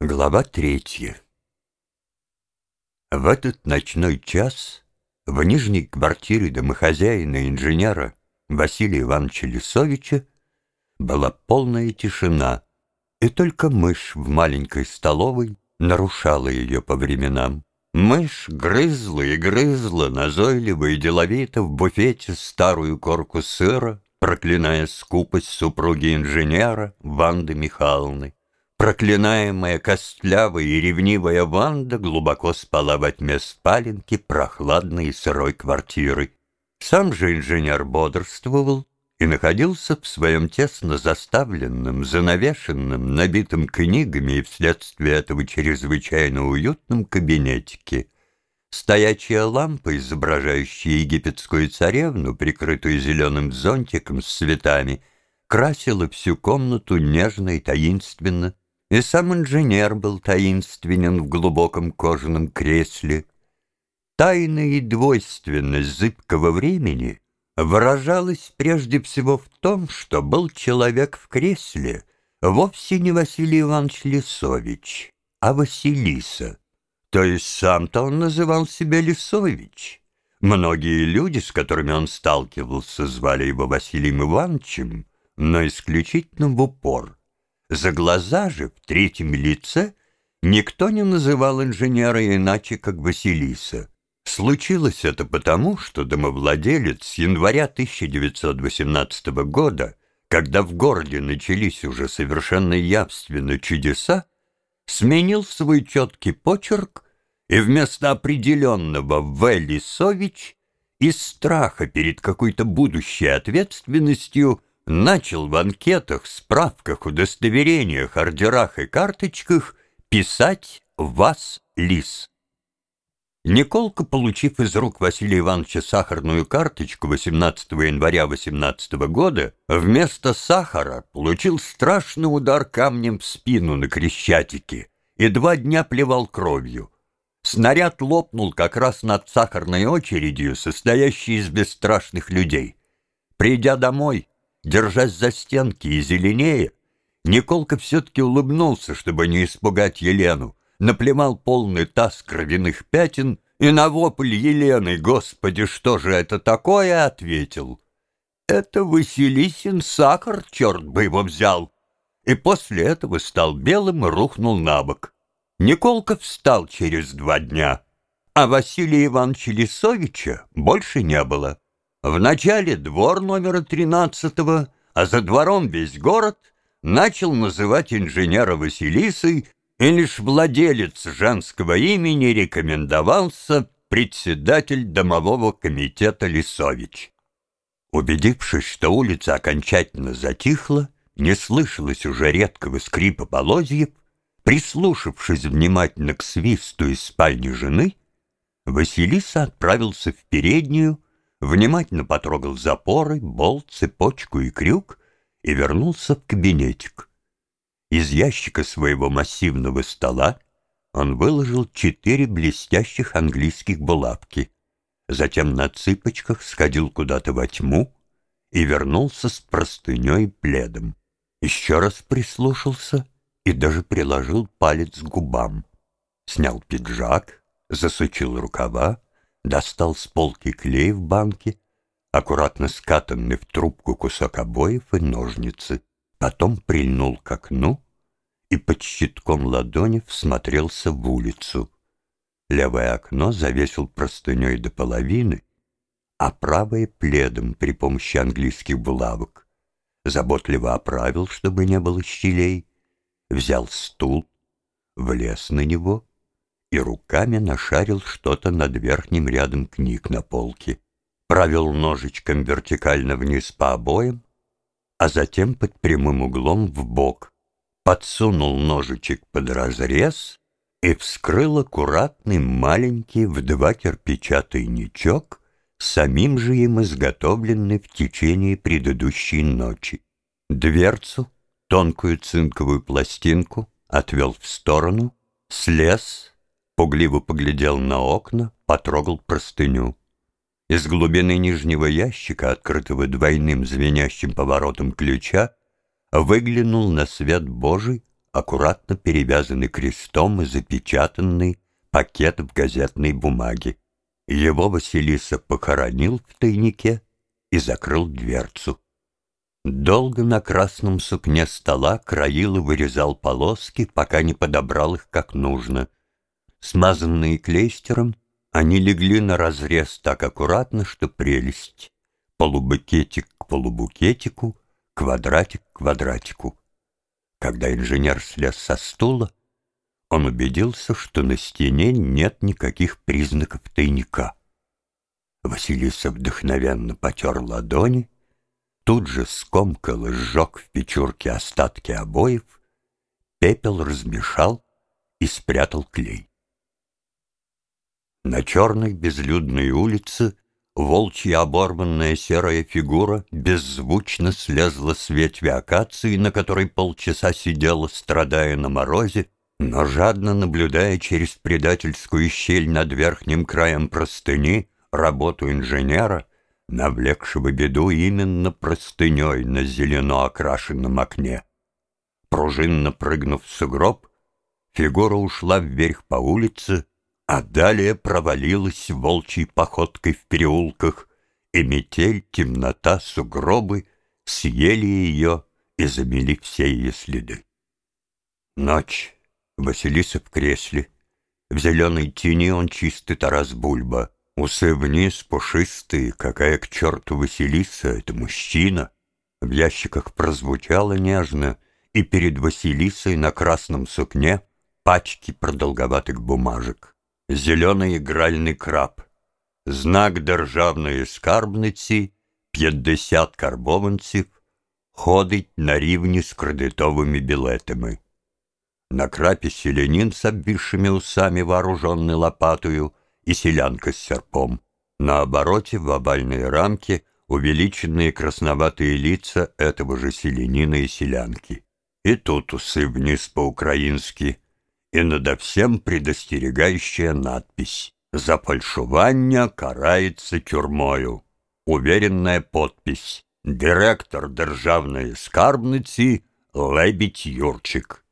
Глава третья В этот ночной час в нижней квартире домохозяина-инженера Василия Ивановича Лисовича была полная тишина, и только мышь в маленькой столовой нарушала ее по временам. Мышь грызла и грызла назойливо и деловито в буфете старую корку сыра, проклиная скупость супруги инженера Ванды Михайловны. Проклинаемая костлявая и ревнивая Ванда глубоко спала во тьме спаленки прохладной и сырой квартиры. Сам же инженер бодрствовал и находился в своем тесно заставленном, занавешенном, набитом книгами и вследствие этого чрезвычайно уютном кабинетике. Стоячая лампа, изображающая египетскую царевну, прикрытую зеленым зонтиком с цветами, красила всю комнату нежно и таинственно, и сам инженер был таинственен в глубоком кожаном кресле. Тайна и двойственность зыбкого времени выражалась прежде всего в том, что был человек в кресле, вовсе не Василий Иванович Лисович, а Василиса. То есть сам-то он называл себя Лисович. Многие люди, с которыми он сталкивался, звали его Василием Ивановичем, но исключительно в упор. За глаза же в третьем лице никто не называл инженера иначе, как Василиса. Случилось это потому, что домовладелец с января 1918 года, когда в городе начались уже совершенно явственно чудеса, сменил свой четкий почерк и вместо определенного «В. Лисович» из страха перед какой-то будущей ответственностью начал в анкетах, справках, удостоверениях, ордерах и карточках писать «Вас, Лис». Николка, получив из рук Василия Ивановича сахарную карточку 18 января 18 года, вместо сахара получил страшный удар камнем в спину на Крещатике и два дня плевал кровью. Снаряд лопнул как раз над сахарной очередью, состоящей из бесстрашных людей. Придя домой, держась за стенки и зеленее, Николка все-таки улыбнулся, чтобы не испугать Елену, наплевал полный таз кровяных пятен и на вопль Елены «Господи, что же это такое?» ответил «Это Василисин сахар, черт бы его взял!» И после этого стал белым и рухнул на бок. Николка встал через два дня, а Василия Ивановича Лисовича больше не было. Вначале двор номера тринадцатого, а за двором весь город начал называть инженера Василисой, и лишь владелец женского имени рекомендовался председатель домового комитета Лисович. Убедившись, что улица окончательно затихла, не слышалось уже редкого скрипа полозьев, прислушавшись внимательно к свисту из спальни жены, Василиса отправился в переднюю, внимательно потрогал запоры, болт, цепочку и крюк и вернулся в кабинетик. Из ящика своего массивного стола он выложил четыре блестящих английских булавки, затем на цыпочках сходил куда-то во тьму и вернулся с простыней пледом. Еще раз прислушался и даже приложил палец к губам. Снял пиджак, засучил рукава, достал с полки клей в банке, аккуратно скатанный в трубку кусок обоев и ножницы, потом прильнул к окну и под щитком ладони всмотрелся в улицу. Левое окно завесил простыней до половины, а правое — пледом при помощи английских булавок. Заботливо оправил, чтобы не было щелей, взял стул, влез на него — и руками нашарил что-то над верхним рядом книг на полке. Провел ножичком вертикально вниз по обоям, а затем под прямым углом в бок, подсунул ножичек под разрез и вскрыл аккуратный маленький в два кирпича тайничок, самим же им изготовленный в течение предыдущей ночи. Дверцу, тонкую цинковую пластинку, отвел в сторону, слез, Пугливо поглядел на окна, потрогал простыню. Из глубины нижнего ящика, открытого двойным звенящим поворотом ключа, выглянул на свет Божий аккуратно перевязанный крестом и запечатанный пакет в газетной бумаге. Его Василиса похоронил в тайнике и закрыл дверцу. Долго на красном сукне стола краил и вырезал полоски, пока не подобрал их как нужно. Смазанные клейстером, они легли на разрез так аккуратно, что прелесть. Полубукетик к полубукетику, квадратик к квадратику. Когда инженер слез со стула, он убедился, что на стене нет никаких признаков тайника. Василиса вдохновенно потер ладони, тут же скомкал и сжег в печурке остатки обоев, пепел размешал и спрятал клей. На черной безлюдной улице волчья оборванная серая фигура беззвучно слезла с ветви акации, на которой полчаса сидела, страдая на морозе, но жадно наблюдая через предательскую щель над верхним краем простыни работу инженера, навлекшего беду именно простыней на зелено окрашенном окне. Пружинно прыгнув в сугроб, фигура ушла вверх по улице, а далее провалилась волчьей походкой в переулках, и метель, темнота, сугробы съели ее и замели все ее следы. Ночь. Василиса в кресле. В зеленой тени он чистый Тарас Бульба. Усы вниз, пушистые, какая к черту Василиса, это мужчина. В ящиках прозвучало нежно, и перед Василисой на красном сукне пачки продолговатых бумажек. Зеленый игральный краб. Знак державної скарбниці, 50 карбованців, ходить на рівні з кредитовими білетами. На крапе селянин с обвисшими усами, вооруженный лопатою, и селянка с серпом. На обороте в овальной рамке увеличенные красноватые лица этого же селянина и селянки. И тут усы вниз по-украински, и надо всем предостерегающая надпись «За фальшування карается тюрмою». Уверенная подпись «Директор державної скарбниці Лебідь Юрчик».